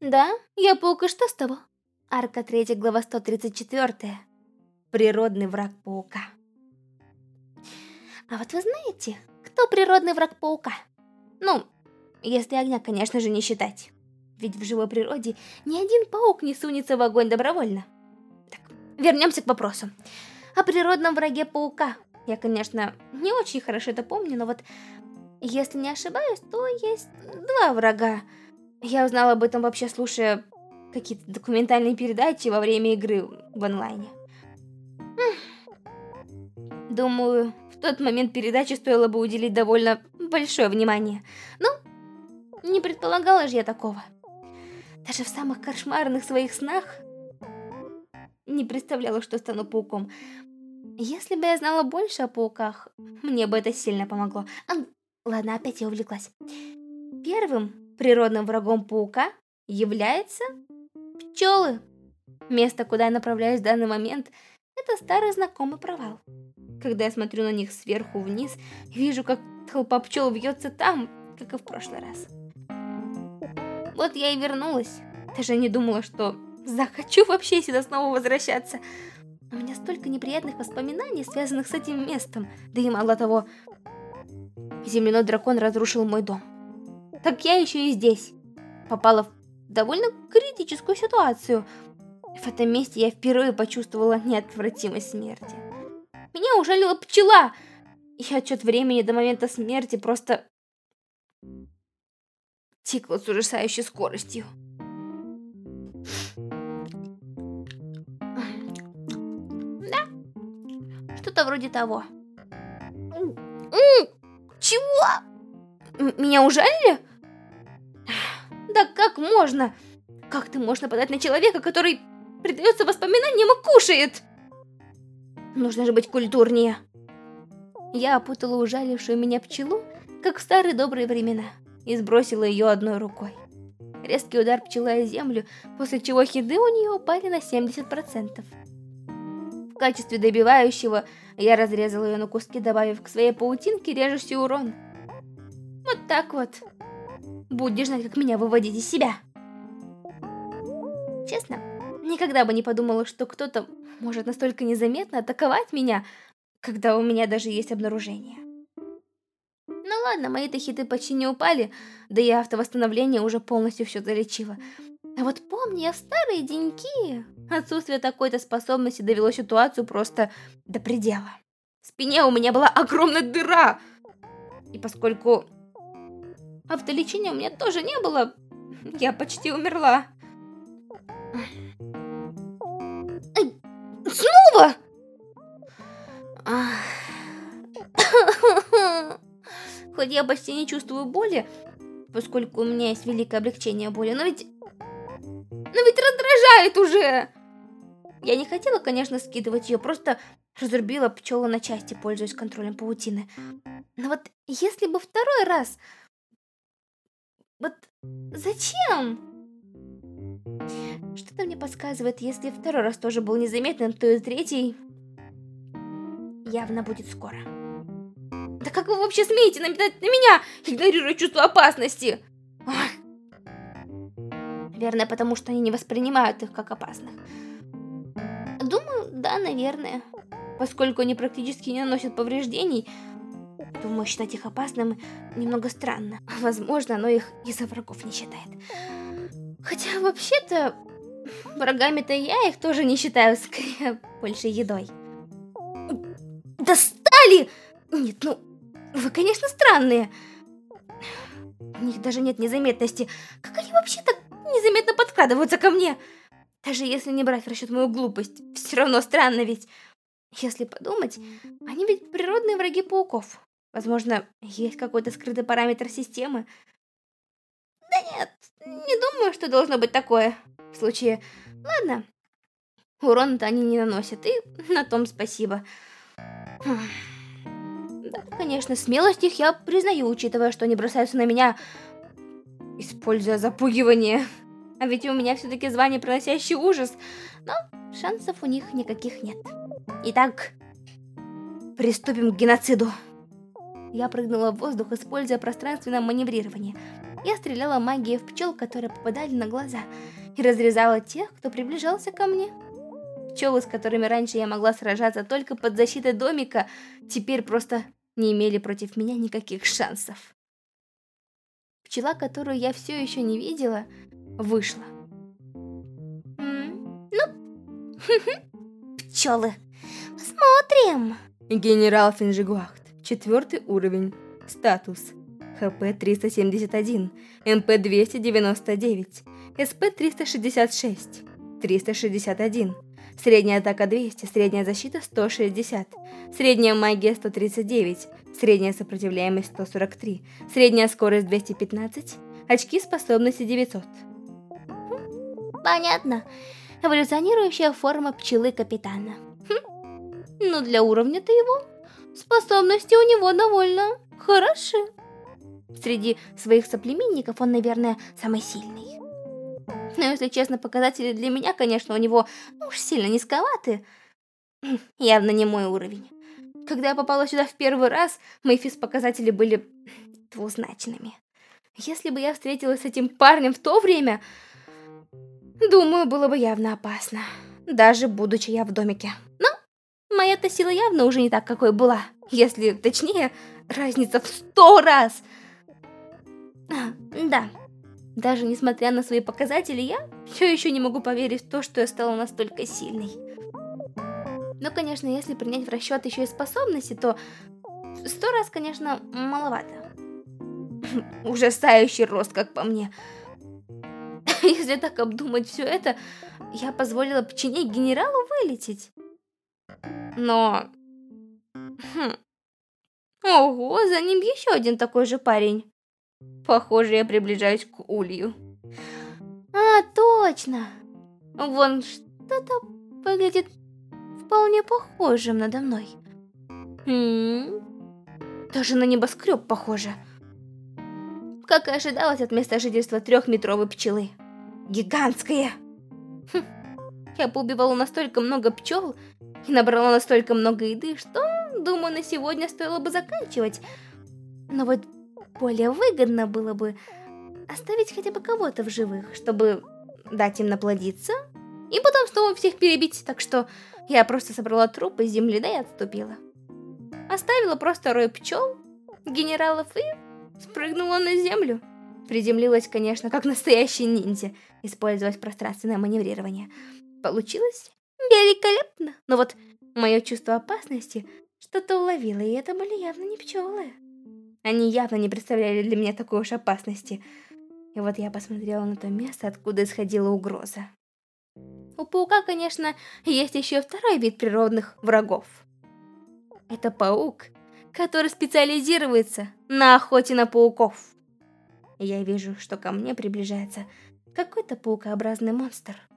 Да, я паук, и что с того? Арка 3, глава 134. Природный враг паука. А вот вы знаете, кто природный враг паука? Ну, если огня, конечно же, не считать. Ведь в живой природе ни один паук не сунется в огонь добровольно. Так, вернемся к вопросу. О природном враге паука. Я, конечно, не очень хорошо это помню, но вот, если не ошибаюсь, то есть два врага. Я узнала об этом вообще слушая какие-то документальные передачи во время игры в онлайне. Думаю, в тот момент передаче стоило бы уделить довольно большое внимание. Но не предполагала же я такого. Даже в самых кошмарных своих снах не представляла, что стану пауком. Если бы я знала больше о пауках, мне бы это сильно помогло. А, ладно, опять я увлеклась. Первым природным врагом паука является пчелы. Место, куда я направляюсь в данный момент, это старый знакомый провал. Когда я смотрю на них сверху вниз, вижу, как толпа пчел вьется там, как и в прошлый раз. Вот я и вернулась. Даже не думала, что захочу вообще сюда снова возвращаться. У меня столько неприятных воспоминаний, связанных с этим местом. Да и мало того, земляной дракон разрушил мой дом. Так я еще и здесь. Попала в довольно критическую ситуацию. В этом месте я впервые почувствовала неотвратимость смерти. Меня ужалила пчела! И отчет времени до момента смерти просто тикла с ужасающей скоростью. Да, что-то вроде того. Чего? Меня ужалили? Да как можно? Как ты можешь нападать на человека, который предается воспоминаниям и кушает? Нужно же быть культурнее. Я опутала ужалившую меня пчелу, как в старые добрые времена и сбросила ее одной рукой. Резкий удар пчела о землю, после чего хиды у нее упали на 70%. В качестве добивающего я разрезала ее на куски, добавив к своей паутинке режущий урон. Вот так вот. Будешь знать, как меня выводить из себя. Честно, никогда бы не подумала, что кто-то может настолько незаметно атаковать меня, когда у меня даже есть обнаружение. Ну ладно, мои-то хиты почти не упали, да и автовосстановление уже полностью все залечило. А вот помню, я в старые деньки. Отсутствие такой-то способности довело ситуацию просто до предела. В спине у меня была огромная дыра. И поскольку автолечения у меня тоже не было, я почти умерла. Снова? Хоть я почти не чувствую боли, поскольку у меня есть великое облегчение боли, но ведь... Но ведь раздражает уже! Я не хотела, конечно, скидывать ее, просто разрубила пчелу на части, пользуясь контролем паутины. Но вот если бы второй раз... Вот зачем? Что-то мне подсказывает, если второй раз тоже был незаметным, то и третий явно будет скоро. Да как вы вообще смеете нападать на меня, игнорируя чувство опасности? Ах. Наверное, потому что они не воспринимают их как опасных. Думаю, да, наверное. Поскольку они практически не наносят повреждений, думаю, считать их опасным немного странно. Возможно, оно их из-за врагов не считает. Хотя, вообще-то, врагами-то я их тоже не считаю, скорее, больше едой. Достали! Нет, ну, вы, конечно, странные. У них даже нет незаметности. Как они вообще так незаметно подкрадываются ко мне? Даже если не брать в расчет мою глупость, все равно странно ведь. Если подумать, они ведь природные враги пауков. Возможно, есть какой-то скрытый параметр системы. Да нет, не думаю, что должно быть такое. В случае... Ладно. Урона-то они не наносят, и на том спасибо. Да, конечно, смелость их я признаю, учитывая, что они бросаются на меня, используя запугивание. А ведь у меня все-таки звание приносящий ужас, но шансов у них никаких нет. Итак, приступим к геноциду. Я прыгнула в воздух, используя пространственное маневрирование. Я стреляла магией в пчел, которые попадали на глаза, и разрезала тех, кто приближался ко мне. Пчелы, с которыми раньше я могла сражаться только под защитой домика, теперь просто не имели против меня никаких шансов. Пчела, которую я все еще не видела, вышла. ну, пчелы, посмотрим. Генерал Финжигуахт, четвертый уровень, статус, ХП 371, МП 299, СП 366, 361, средняя атака 200, средняя защита 160, средняя магия 139, средняя сопротивляемость 143, средняя скорость 215, очки способности 900. Понятно. Эволюционирующая форма пчелы капитана. Хм. Ну, для уровня-то его способности у него довольно хороши. Среди своих соплеменников он, наверное, самый сильный. Но если честно, показатели для меня, конечно, у него ну, уж сильно низковаты. Явно не мой уровень. Когда я попала сюда в первый раз, мои физ-показатели были двузначными. Если бы я встретилась с этим парнем в то время, думаю, было бы явно опасно. Даже будучи я в домике. Но моя-то сила явно уже не так, какой была. Если точнее, разница в сто раз. А, да, даже несмотря на свои показатели, я все еще не могу поверить в то, что я стала настолько сильной. Но, конечно, если принять в расчет еще и способности, то сто раз, конечно, маловато. Ужасающий рост, как по мне. Если так обдумать все это, я позволила пчине генералу вылететь. Но... Хм. Ого, за ним еще один такой же парень. Похоже, я приближаюсь к улью. А, точно. Вон что-то выглядит вполне похожим надо мной. Хм. Даже на небоскреб похоже. Как и ожидалось от места жительства трехметровой пчелы. Гигантская. Хм. Я поубивала настолько много пчел и набрала настолько много еды, что, думаю, на сегодня стоило бы заканчивать. Но вот более выгодно было бы оставить хотя бы кого-то в живых, чтобы дать им наплодиться, и потом снова всех перебить, так что я просто собрала трупы с земли, да и отступила. Оставила просто рой пчел, генералов и спрыгнула на землю. Приземлилась, конечно, как настоящий ниндзя, использовать пространственное маневрирование. Получилось великолепно, но вот мое чувство опасности что-то уловило, и это были явно не пчелы. Они явно не представляли для меня такой уж опасности. И вот я посмотрела на то место, откуда исходила угроза. У паука, конечно, есть еще второй вид природных врагов. Это паук, который специализируется на охоте на пауков. Я вижу, что ко мне приближается какой-то паукообразный монстр.